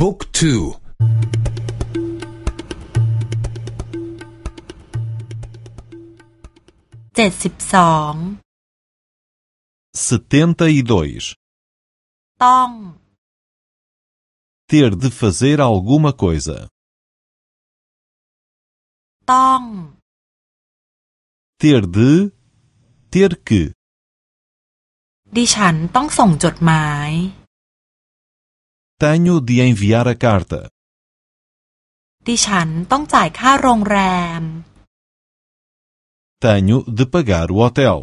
บุ๊กทู เจ็ดสิบสอง setenta e dois, ต้อง ter de fazer alguma coisa, ต้อง ter de, ter que, ดิฉันต้องส่งจดหมาย tenho de enviar a carta, ดิฉันต้องจ่ายค่าโรงแรม tenho de pagar o hotel,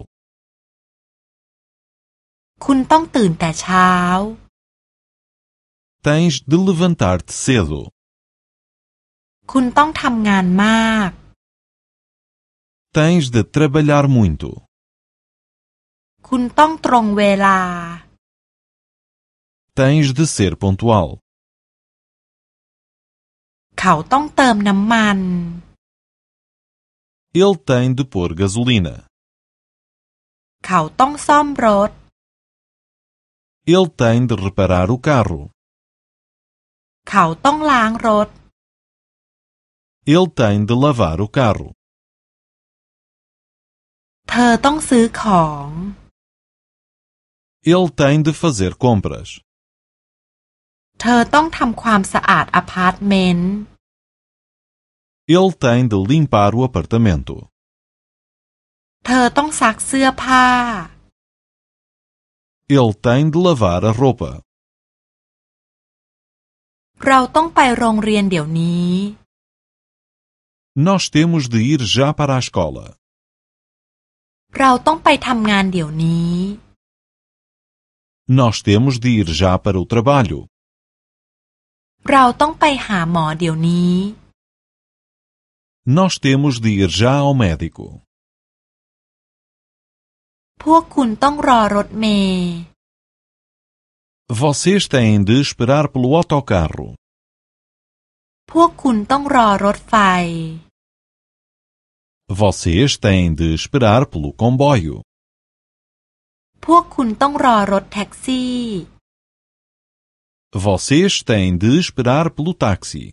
คุณต้องตื่นแต่เช้า tens de levantar-te cedo, คุณต้องทำงานมาก tens de trabalhar muito, คุณต้องตรงเวลา tens de ser pontual, เขาต้องเติมน้ำมัน ele tem de pôr gasolina, เขาต้องซ่อมรถ ele tem de reparar o carro, เขาต้องล้างรถ ele tem de lavar o carro, เธอต้องซื้อของ ele tem de fazer compras, เธอต้องทำความสะอาดอพาร์ตเมนต์ ele tem de limpar o apartamento, เธอต้องซักเสื้อผ้า ele tem de lavar a roupa. เราต้องไปโรงเรียนเดี๋ยวนี้ Nós temos de ir já para a escola. เราต้องไปทำงานเดี๋ยวนี้ Nós temos de ir já para o trabalho. เราต้องไปหาหมอเดี๋ยวนี้ Nós temos de ir já ao médico. พวกคุณต้องรอรถเมล์ Vocês têm de esperar pelo autocarro. พวกคุณต้องรอรถไฟ Vocês têm de esperar pelo comboio. พวกคุณต้องรอรถแท็กซี่ vocês têm de esperar pelo táxi.